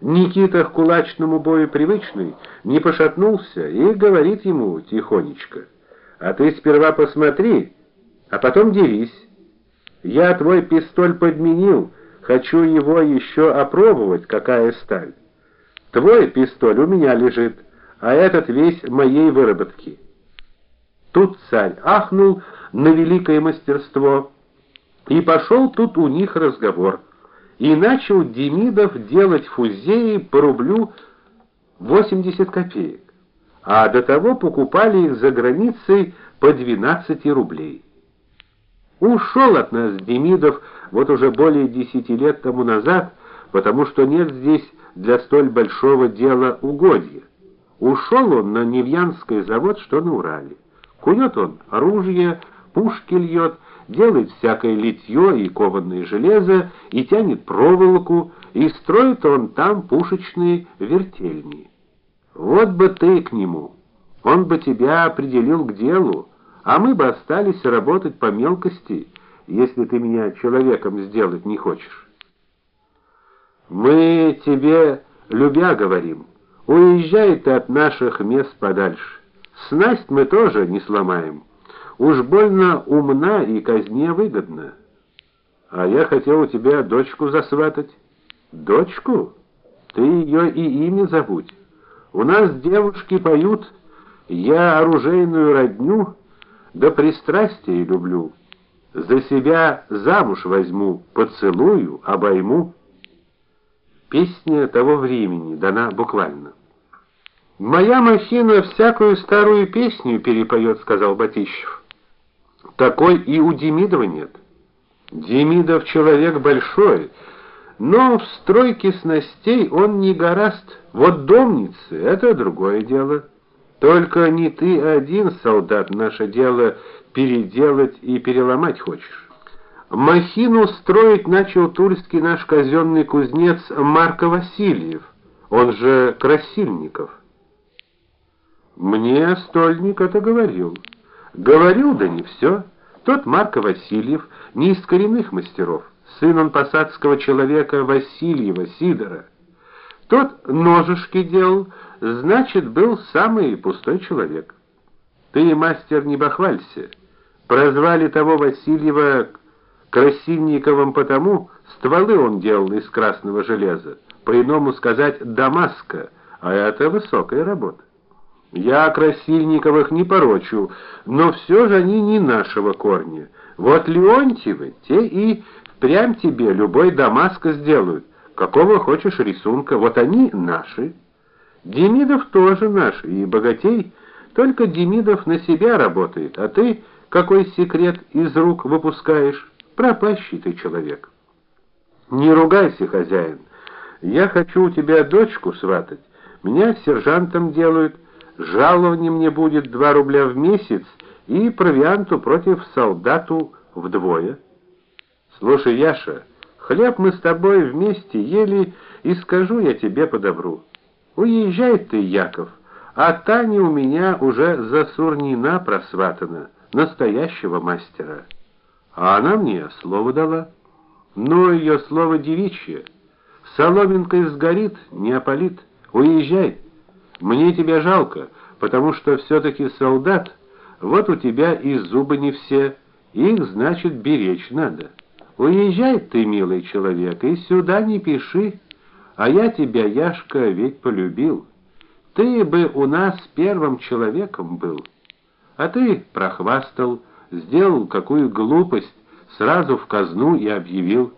Никита к кулачному бою привычный, не пошатнулся и говорит ему тихонечко: "А ты сперва посмотри, а потом дерись. Я твой пистоль подменил, хочу его еще опробовать, какая сталь. Твой пистоль у меня лежит, а этот весь моей выработки". Тут царь ахнул на великое мастерство, и пошел тут у них разговор и начал Демидов делать фузеи по рублю 80 копеек, а до того покупали их за границей по 12 рублей. Ушел от нас Демидов вот уже более десяти лет тому назад, потому что нет здесь для столь большого дела угодья. Ушел он на Невьянский завод, что на Урале. Кует он оружие, пушки льет, делает всякое литье и кованное железо, и тянет проволоку, и строит он там пушечные вертельни. Вот бы ты к нему. Он бы тебя определил к делу, а мы бы остались работать по мелкости, если ты меня человеком сделать не хочешь. Мы тебе любя говорим: уезжай ты от наших мест подальше. Снасть мы тоже не сломаем. Уж больно умна и казне выгодна. А я хотел у тебя дочку засватать. Дочку? Ты ее и имя забудь. У нас девушки поют: "Я оружейную родню да пристрастие люблю. За себя замуж возьму, поцелую, обойму". Песня того времени дана буквально. Моя махина всякую старую песню перепоет, сказал Батищев. Такой и у Демидова нет. Демидов человек большой, но в стройке снастей он не гораст. Вот домницы это другое дело. Только не ты один, солдат, наше дело переделать и переломать хочешь. Махину строить начал тульский наш казенный кузнец Марко Васильев, он же Красильников. Мне стольник это говорил. Говорил, да не все. Тот Марко Васильев не из коренных мастеров, сын он посадского человека Васильева Сидора. Тот ножишки делал, значит, был самый пустой человек. Ты, мастер, не бахвалься. Прозвали того Васильева Красильниковым потому, стволы он делал из красного железа, по-иному сказать Дамаска, а это высокая работа. Я Красильниковых не порочу, но все же они не нашего корня. Вот Леонтьевы, те и прям тебе любой Дамаска сделают, какого хочешь рисунка, вот они наши. Демидов тоже наш, и богатей, только Демидов на себя работает, а ты какой секрет из рук выпускаешь? Пропащий ты человек. Не ругайся, хозяин. Я хочу у тебя дочку сватать. Меня сержантом делают. Жалование мне будет 2 рубля в месяц и провианту против солдату вдвое. Слушай, Яша, хлеб мы с тобой вместе ели, и скажу я тебе по добру. Уезжай ты, Яков, а Таня у меня уже засурнина просватана, настоящего мастера. А она мне слово дала. Но ее слово девичье. Соломинкой сгорит, не опалит. Уезжай. Мне тебя жалко, потому что все таки солдат. Вот у тебя и зубы не все, их, значит, беречь надо. Уезжай ты, милый человек, и сюда не пиши. А я тебя, Яшка, ведь полюбил. Ты бы у нас первым человеком был. А ты прохвастал, сделал какую глупость, сразу в казну и объявил: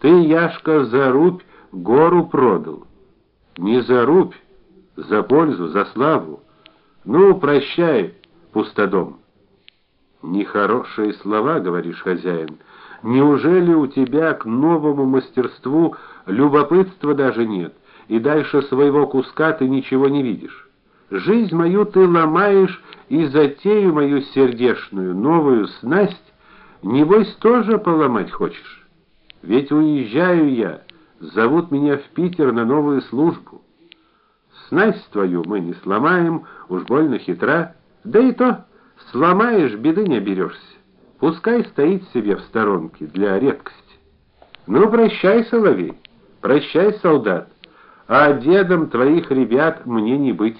"Ты, Яшка, за рубь гору продал". Не за рубь, за пользу, за славу. Ну, прощай, пустодом. Нехорошие слова, говоришь, хозяин. Неужели у тебя к новому мастерству любопытства даже нет, и дальше своего куска ты ничего не видишь? Жизнь мою ты ломаешь и затею мою сердечную, новую снасть, небось тоже поломать хочешь? Ведь уезжаю я, зовут меня в Питер на новую службу. Снасть твою мы не сломаем, уж больно хитра. Да и то, сломаешь, беды не оберешься. Пускай стоит себе в сторонке для редкости. Ну прощай, соловей. Прощай, солдат. а дедом твоих ребят мне не быть.